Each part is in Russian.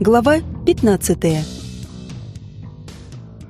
Глава 15.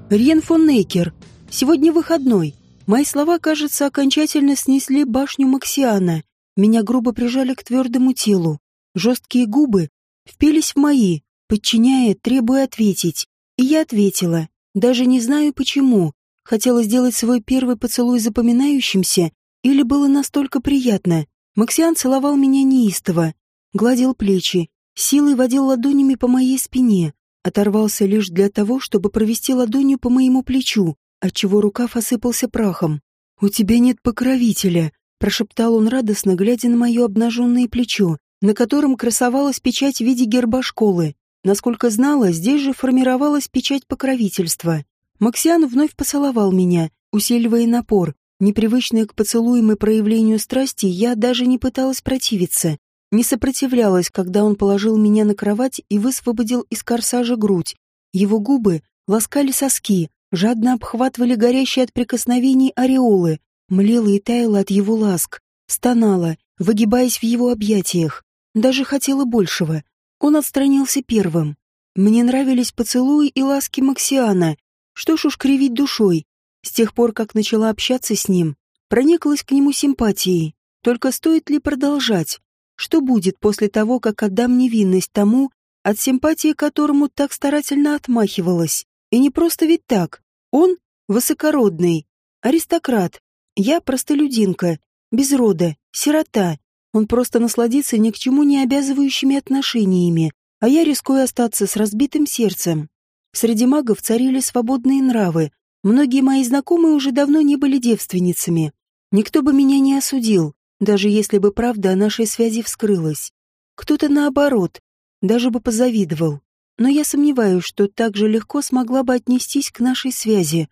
Риен фон Нейкер. Сегодня выходной. Мои слова, кажется, окончательно снесли башню Максиана. Меня грубо прижали к твердому телу. Жесткие губы впились в мои, подчиняя, требуя ответить. И я ответила. Даже не знаю почему. Хотела сделать свой первый поцелуй запоминающимся, или было настолько приятно. Максиан целовал меня неистово, гладил плечи, силой водил ладонями по моей спине, оторвался лишь для того, чтобы провести ладонью по моему плечу, отчего рукав осыпался прахом. «У тебя нет покровителя», — прошептал он радостно, глядя на мое обнаженное плечо, на котором красовалась печать в виде герба школы. Насколько знала, здесь же формировалась печать покровительства. Максиан вновь поцеловал меня, усиливая напор. Непривычная к поцелуям и проявлению страсти, я даже не пыталась противиться. Не сопротивлялась, когда он положил меня на кровать и высвободил из корсажа грудь. Его губы ласкали соски, жадно обхватывали горящие от прикосновений ореолы, млела и таяла от его ласк, стонала, выгибаясь в его объятиях. Даже хотела большего. Он отстранился первым. Мне нравились поцелуи и ласки Максиана. Что ж уж кривить душой. С тех пор, как начала общаться с ним, прониклась к нему симпатией. Только стоит ли продолжать? Что будет после того, как отдам невинность тому, от симпатии которому так старательно отмахивалась? И не просто ведь так. Он высокородный, аристократ. Я простолюдинка, без рода, сирота. Он просто насладится ни к чему не обязывающими отношениями, а я рискую остаться с разбитым сердцем. Среди магов царили свободные нравы. Многие мои знакомые уже давно не были девственницами. Никто бы меня не осудил даже если бы правда о нашей связи вскрылась. Кто-то наоборот, даже бы позавидовал. Но я сомневаюсь, что так же легко смогла бы отнестись к нашей связи.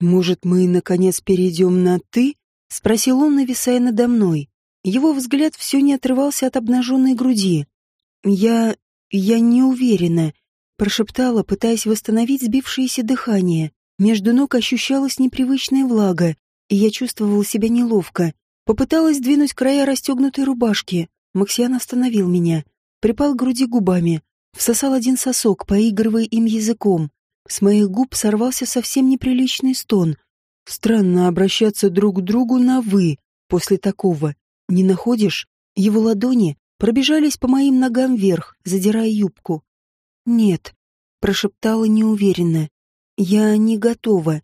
«Может, мы, наконец, перейдем на «ты»?» — спросил он, нависая надо мной. Его взгляд все не отрывался от обнаженной груди. «Я... я не уверена», — прошептала, пытаясь восстановить сбившееся дыхание. Между ног ощущалась непривычная влага, и я чувствовала себя неловко. Попыталась двинуть края расстегнутой рубашки. Максиан остановил меня. Припал к груди губами. Всосал один сосок, поигрывая им языком. С моих губ сорвался совсем неприличный стон. Странно обращаться друг к другу на «вы» после такого. Не находишь? Его ладони пробежались по моим ногам вверх, задирая юбку. «Нет», — прошептала неуверенно. «Я не готова».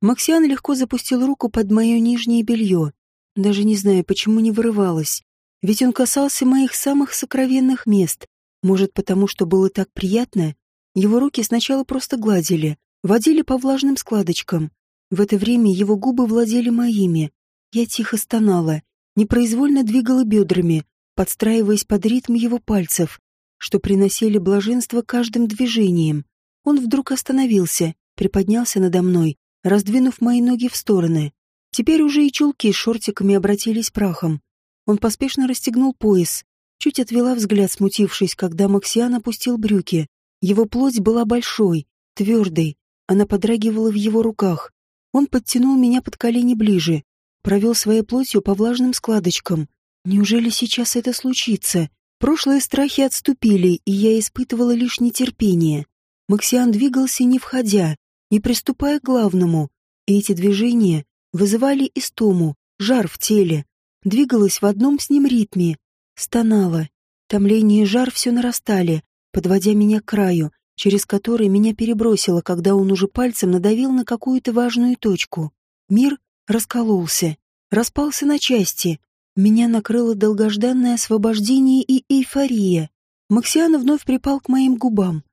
Максиан легко запустил руку под мое нижнее белье. Даже не знаю, почему не вырывалась. Ведь он касался моих самых сокровенных мест. Может, потому что было так приятно? Его руки сначала просто гладили, водили по влажным складочкам. В это время его губы владели моими. Я тихо стонала, непроизвольно двигала бедрами, подстраиваясь под ритм его пальцев, что приносили блаженство каждым движением. Он вдруг остановился, приподнялся надо мной, раздвинув мои ноги в стороны. Теперь уже и чулки с шортиками обратились прахом. Он поспешно расстегнул пояс, чуть отвела взгляд, смутившись, когда Максиан опустил брюки. Его плоть была большой, твердой, она подрагивала в его руках. Он подтянул меня под колени ближе, провел своей плотью по влажным складочкам. Неужели сейчас это случится? Прошлые страхи отступили, и я испытывала лишь нетерпение. Максиан двигался не входя, не приступая к главному, и эти движения вызывали истому, жар в теле. Двигалась в одном с ним ритме. Стонала. Томление и жар все нарастали, подводя меня к краю, через который меня перебросило, когда он уже пальцем надавил на какую-то важную точку. Мир раскололся, распался на части. Меня накрыло долгожданное освобождение и эйфория. Максиан вновь припал к моим губам.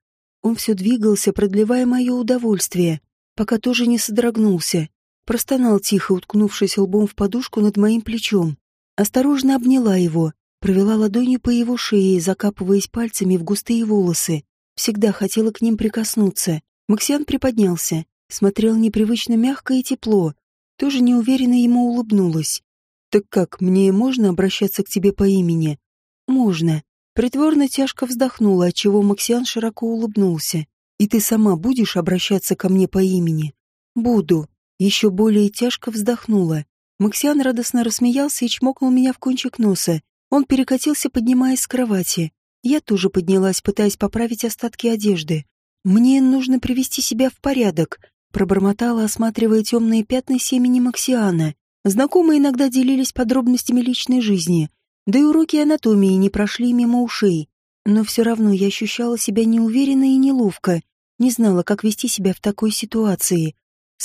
Он все двигался, продлевая мое удовольствие, пока тоже не содрогнулся. Простонал тихо, уткнувшись лбом в подушку над моим плечом. Осторожно обняла его, провела ладонью по его шее, закапываясь пальцами в густые волосы. Всегда хотела к ним прикоснуться. Максиан приподнялся, смотрел непривычно мягко и тепло. Тоже неуверенно ему улыбнулась. «Так как, мне можно обращаться к тебе по имени?» «Можно». Притворно тяжко вздохнула, отчего Максиан широко улыбнулся. «И ты сама будешь обращаться ко мне по имени?» «Буду», еще более тяжко вздохнула. Максиан радостно рассмеялся и чмокнул меня в кончик носа. Он перекатился, поднимаясь с кровати. Я тоже поднялась, пытаясь поправить остатки одежды. «Мне нужно привести себя в порядок», — пробормотала, осматривая темные пятна семени Максиана. Знакомые иногда делились подробностями личной жизни, да и уроки анатомии не прошли мимо ушей. Но все равно я ощущала себя неуверенно и неловко, не знала, как вести себя в такой ситуации.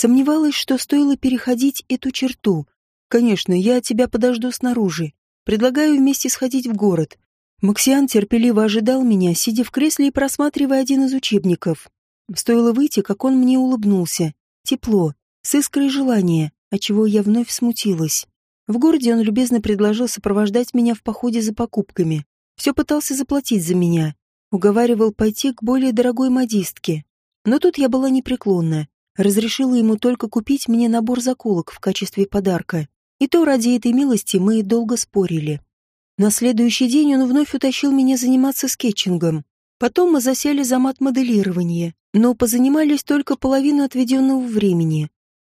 Сомневалась, что стоило переходить эту черту. «Конечно, я тебя подожду снаружи. Предлагаю вместе сходить в город. Максиан терпеливо ожидал меня, сидя в кресле и просматривая один из учебников. Стоило выйти, как он мне улыбнулся. Тепло, с искрой желания, отчего я вновь смутилась. В городе он любезно предложил сопровождать меня в походе за покупками. Все пытался заплатить за меня. Уговаривал пойти к более дорогой модистке. Но тут я была непреклонна. Разрешила ему только купить мне набор заколок в качестве подарка. И то ради этой милости мы долго спорили. На следующий день он вновь утащил меня заниматься скетчингом. Потом мы засели за мат-моделирование, но позанимались только половину отведенного времени.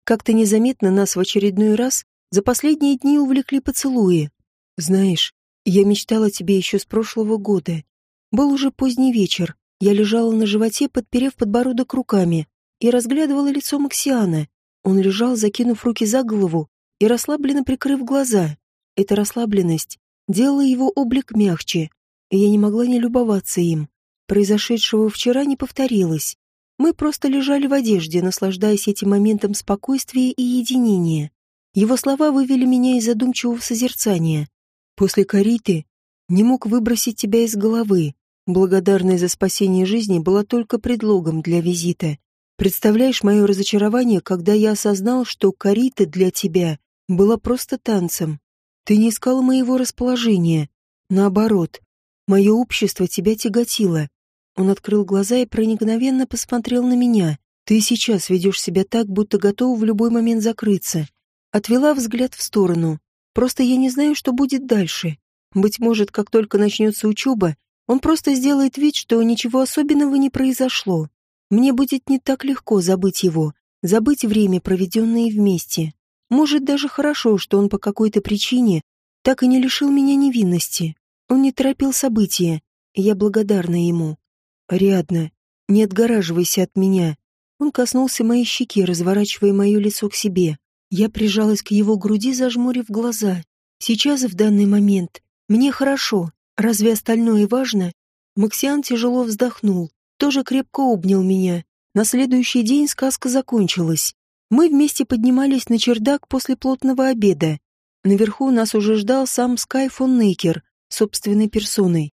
Как-то незаметно нас в очередной раз за последние дни увлекли поцелуи. Знаешь, я мечтала тебе еще с прошлого года. Был уже поздний вечер. Я лежала на животе, подперев подбородок руками, и разглядывала лицо Максиана. Он лежал, закинув руки за голову и расслабленно прикрыв глаза. Эта расслабленность делала его облик мягче, и я не могла не любоваться им. Произошедшего вчера не повторилось. Мы просто лежали в одежде, наслаждаясь этим моментом спокойствия и единения. Его слова вывели меня из задумчивого созерцания. После кориты не мог выбросить тебя из головы. Благодарность за спасение жизни была только предлогом для визита. Представляешь мое разочарование, когда я осознал, что корита для тебя была просто танцем. Ты не искала моего расположения. Наоборот, мое общество тебя тяготило. Он открыл глаза и проникновенно посмотрел на меня. Ты сейчас ведешь себя так, будто готова в любой момент закрыться. Отвела взгляд в сторону. Просто я не знаю, что будет дальше. Быть может, как только начнется учеба, он просто сделает вид, что ничего особенного не произошло. Мне будет не так легко забыть его, забыть время, проведенное вместе. Может, даже хорошо, что он по какой-то причине так и не лишил меня невинности. Он не торопил события, я благодарна ему. Рядно, не отгораживайся от меня. Он коснулся моей щеки, разворачивая мое лицо к себе. Я прижалась к его груди, зажмурив глаза. Сейчас, в данный момент, мне хорошо. Разве остальное важно? Максиан тяжело вздохнул, тоже крепко обнял меня. На следующий день сказка закончилась. Мы вместе поднимались на чердак после плотного обеда. Наверху нас уже ждал сам Скай фон Нейкер, собственной персоной.